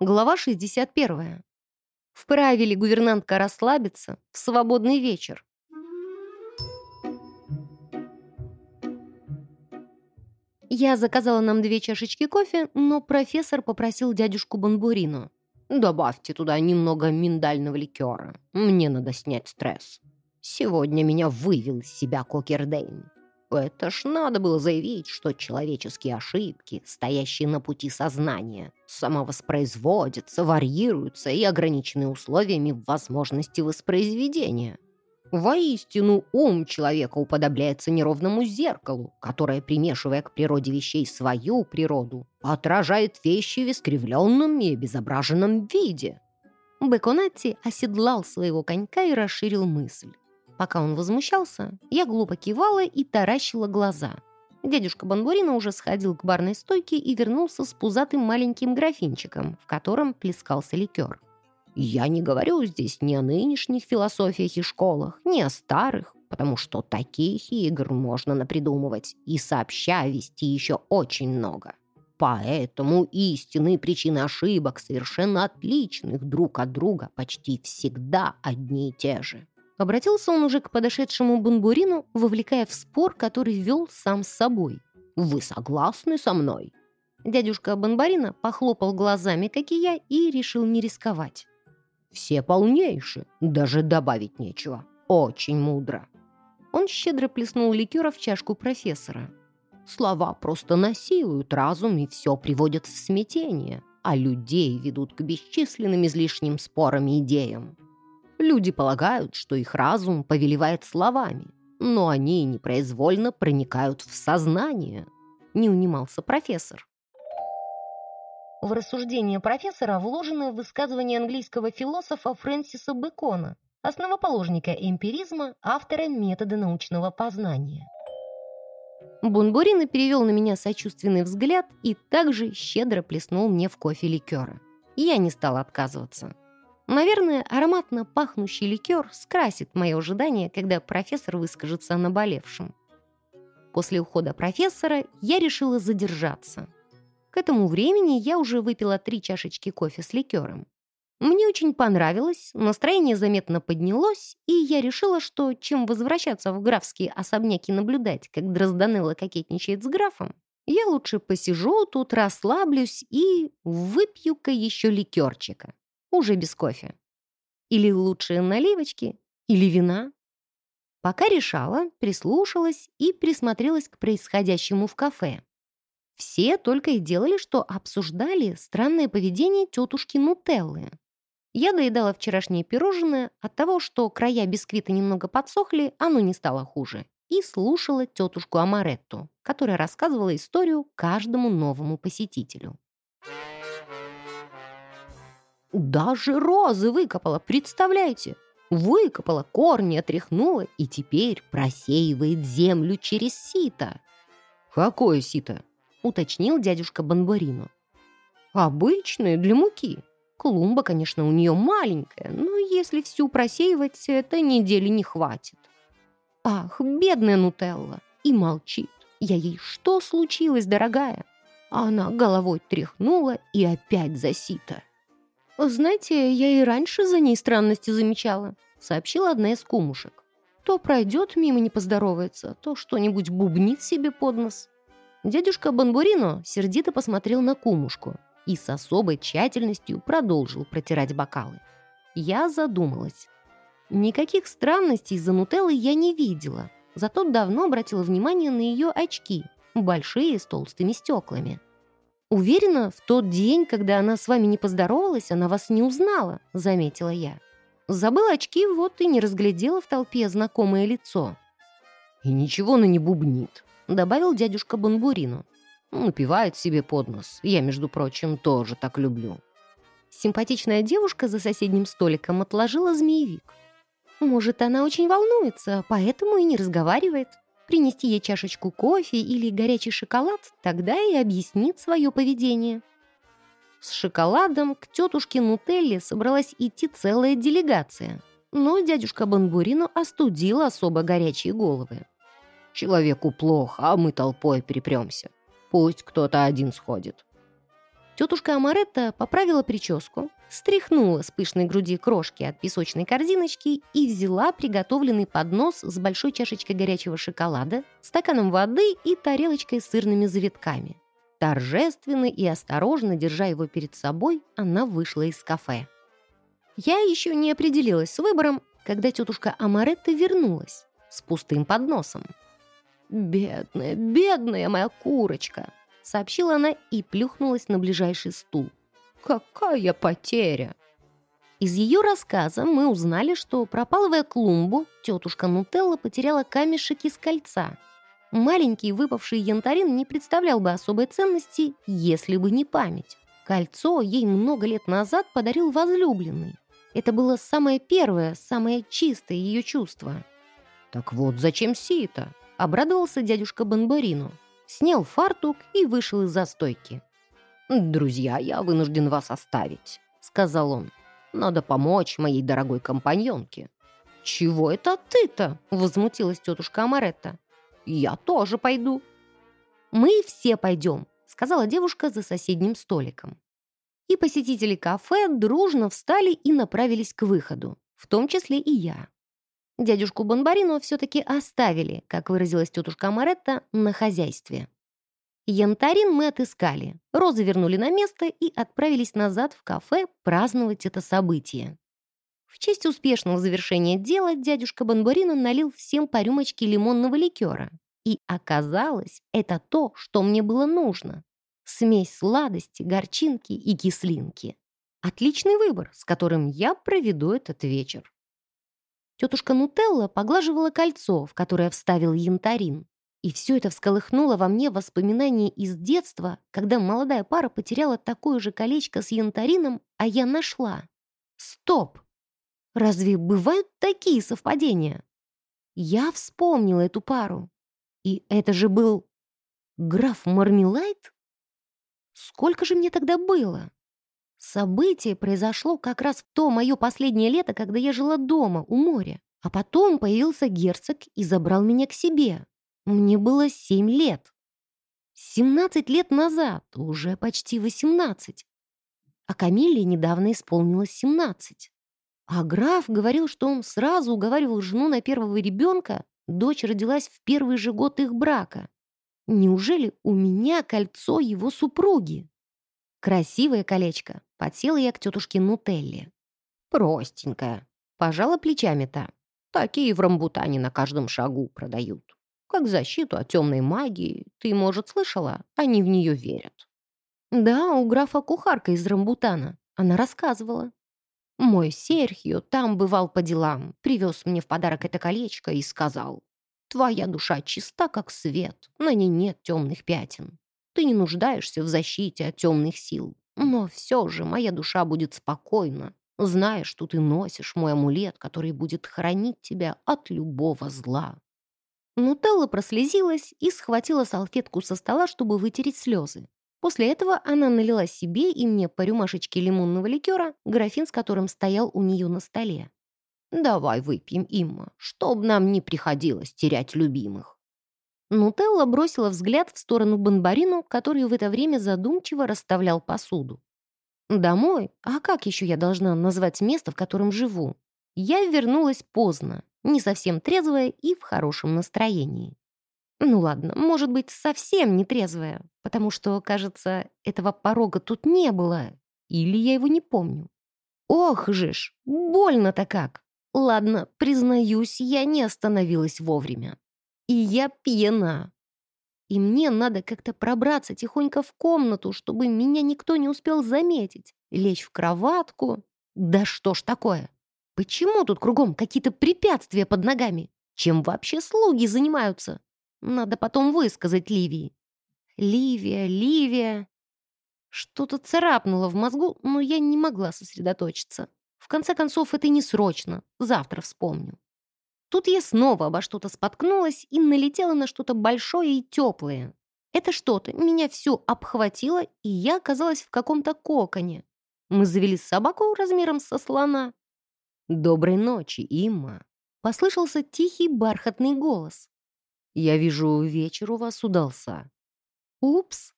Глава 61. Вправе ли гувернантка расслабиться в свободный вечер? Я заказала нам две чашечки кофе, но профессор попросил дядюшку Бонбурину. «Добавьте туда немного миндального ликера. Мне надо снять стресс. Сегодня меня вывел из себя Кокердейн. Это ж надо было заявить, что человеческие ошибки, стоящие на пути сознания, самовоспроизводятся, варьируются и ограничены условиями возможности воспроизведения. Воистину, ум человека уподобляется неровному зеркалу, которое, примешивая к природе вещей свою природу, отражает вещи в искривленном и обезображенном виде. Беконатти оседлал своего конька и расширил мысль. Пока он возмущался, я глупо кивала и таращила глаза. Дядюшка Бонбурина уже сходил к барной стойке и вернулся с пузатым маленьким графинчиком, в котором плескался ликер. Я не говорю здесь ни о нынешних философиях и школах, ни о старых, потому что таких игр можно напридумывать и сообща вести еще очень много. Поэтому истинные причины ошибок, совершенно отличных друг от друга, почти всегда одни и те же. Обратился он уже к подошедшему Бунбурину, вовлекая в спор, который вел сам с собой. «Вы согласны со мной?» Дядюшка Бонбарина похлопал глазами, как и я, и решил не рисковать. «Все полнейшие, даже добавить нечего. Очень мудро». Он щедро плеснул ликера в чашку профессора. «Слова просто насилуют разум и все приводят в смятение, а людей ведут к бесчисленным излишним спорам и идеям. Люди полагают, что их разум повелевает словами, но они непроизвольно проникают в сознание. Не унимался профессор. В рассуждение профессора вложено высказывание английского философа Фрэнсиса Бэкона, основоположника эмпиризма, автора метода научного познания. Бунбурина перевел на меня сочувственный взгляд и также щедро плеснул мне в кофе ликера. Я не стала отказываться. Наверное, ароматно пахнущий ликер скрасит мое ожидание, когда профессор выскажется о наболевшем. После ухода профессора я решила задержаться. К этому времени я уже выпила три чашечки кофе с ликером. Мне очень понравилось, настроение заметно поднялось, и я решила, что чем возвращаться в графские особняки наблюдать, как Дрозданелла кокетничает с графом, я лучше посижу тут, расслаблюсь и выпью-ка еще ликерчика уже без кофе. Или лучше наливочки, или вина. Пока решала, прислушалась и присмотрелась к происходящему в кафе. Все только и делали, что обсуждали странное поведение тетушки Нутеллы. Я доедала вчерашнее пирожное, от того, что края бисквита немного подсохли, оно не стало хуже, и слушала тетушку Амаретту, которая рассказывала историю каждому новому посетителю. Даже розы выкопала, представляете? Выкопала, корни отряхнула и теперь просеивает землю через сито. «Какое сито?» — уточнил дядюшка Бонбарино. «Обычное, для муки. Клумба, конечно, у нее маленькая, но если всю просеивать, этой недели не хватит». «Ах, бедная Нутелла!» И молчит. «Я ей что случилось, дорогая?» А она головой тряхнула и опять за сито. «Знаете, я и раньше за ней странности замечала», — сообщила одна из кумушек. «То пройдет мимо не поздоровается, то что-нибудь бубнит себе под нос». Дядюшка Бонбурино сердито посмотрел на кумушку и с особой тщательностью продолжил протирать бокалы. Я задумалась. Никаких странностей за Нутеллой я не видела, зато давно обратила внимание на ее очки, большие с толстыми стеклами. «Уверена, в тот день, когда она с вами не поздоровалась, она вас не узнала», — заметила я. Забыла очки, вот и не разглядела в толпе знакомое лицо. «И ничего она не бубнит», — добавил дядюшка Бонбурину. «Напивает себе под нос. Я, между прочим, тоже так люблю». Симпатичная девушка за соседним столиком отложила змеевик. «Может, она очень волнуется, поэтому и не разговаривает», принести ей чашечку кофе или горячий шоколад, тогда и объяснит свое поведение. С шоколадом к тетушке Нутелле собралась идти целая делегация, но дядюшка Бонбурино остудил особо горячие головы. «Человеку плохо, а мы толпой перепремся. Пусть кто-то один сходит». Тетушка Амаретта поправила прическу, стряхнула с пышной груди крошки от песочной корзиночки и взяла приготовленный поднос с большой чашечкой горячего шоколада, стаканом воды и тарелочкой с сырными завитками. Торжественно и осторожно, держа его перед собой, она вышла из кафе. Я еще не определилась с выбором, когда тетушка Амаретта вернулась с пустым подносом. «Бедная, бедная моя курочка!» Сообщила она и плюхнулась на ближайший стул. «Какая потеря!» Из ее рассказа мы узнали, что, пропалывая клумбу, тетушка Нутелла потеряла камешек из кольца. Маленький выпавший янтарин не представлял бы особой ценности, если бы не память. Кольцо ей много лет назад подарил возлюбленный. Это было самое первое, самое чистое ее чувство. «Так вот, зачем сито?» — обрадовался дядюшка Бонбарино снял фартук и вышел из застойки. «Друзья, я вынужден вас оставить», — сказал он. «Надо помочь моей дорогой компаньонке». «Чего это ты-то?» — возмутилась тетушка Амаретта. «Я тоже пойду». «Мы все пойдем», — сказала девушка за соседним столиком. И посетители кафе дружно встали и направились к выходу, в том числе и я. Дядюшку Бонбарино все-таки оставили, как выразилась тетушка Амаретта, на хозяйстве. Янтарин мы отыскали, розы вернули на место и отправились назад в кафе праздновать это событие. В честь успешного завершения дела дядюшка Бонбарино налил всем по рюмочке лимонного ликера. И оказалось, это то, что мне было нужно. Смесь сладости, горчинки и кислинки. Отличный выбор, с которым я проведу этот вечер. Тетушка Нутелла поглаживала кольцо, в которое вставил янтарин. И все это всколыхнуло во мне воспоминания из детства, когда молодая пара потеряла такое же колечко с янтарином, а я нашла. Стоп! Разве бывают такие совпадения? Я вспомнила эту пару. И это же был граф Мармелайт? Сколько же мне тогда было? Событие произошло как раз в то мое последнее лето, когда я жила дома, у моря. А потом появился герцог и забрал меня к себе. Мне было семь лет. Семнадцать лет назад, уже почти восемнадцать. А Камилле недавно исполнилось семнадцать. А граф говорил, что он сразу уговаривал жену на первого ребенка, дочь родилась в первый же год их брака. Неужели у меня кольцо его супруги? Красивое колечко. Подсела я к тетушке Нутелле. Простенькая. Пожала плечами та. Такие в рамбутане на каждом шагу продают. Как защиту от темной магии. Ты, может, слышала? Они в нее верят. Да, у графа кухарка из рамбутана. Она рассказывала. Мой Серхио там бывал по делам, привез мне в подарок это колечко и сказал, «Твоя душа чиста, как свет, на ней нет темных пятен. Ты не нуждаешься в защите от темных сил. Но все же моя душа будет спокойна, зная, что ты носишь мой амулет, который будет хранить тебя от любого зла». Нутелла прослезилась и схватила салфетку со стола, чтобы вытереть слезы. После этого она налила себе и мне по рюмашечке лимонного ликера, графин с которым стоял у нее на столе. «Давай выпьем, Имма, чтоб нам не приходилось терять любимых». Нутелла бросила взгляд в сторону Бонбарину, который в это время задумчиво расставлял посуду. «Домой? А как еще я должна назвать место, в котором живу?» Я вернулась поздно, не совсем трезвая и в хорошем настроении. Ну ладно, может быть, совсем не трезвая, потому что, кажется, этого порога тут не было. Или я его не помню. Ох же ж, больно-то как. Ладно, признаюсь, я не остановилась вовремя. И я пьяна. И мне надо как-то пробраться тихонько в комнату, чтобы меня никто не успел заметить. Лечь в кроватку. Да что ж такое? Почему тут кругом какие-то препятствия под ногами? Чем вообще слуги занимаются? Надо потом высказать Ливии. Ливия, Ливия. Что-то царапнуло в мозгу, но я не могла сосредоточиться. В конце концов, это не срочно. Завтра вспомню. Тут я снова обо что-то споткнулась и налетела на что-то большое и теплое. Это что-то меня всю обхватило, и я оказалась в каком-то коконе. Мы завели собаку размером со слона. «Доброй ночи, Имма!» — послышался тихий бархатный голос. «Я вижу, вечер у вас удался». «Упс!»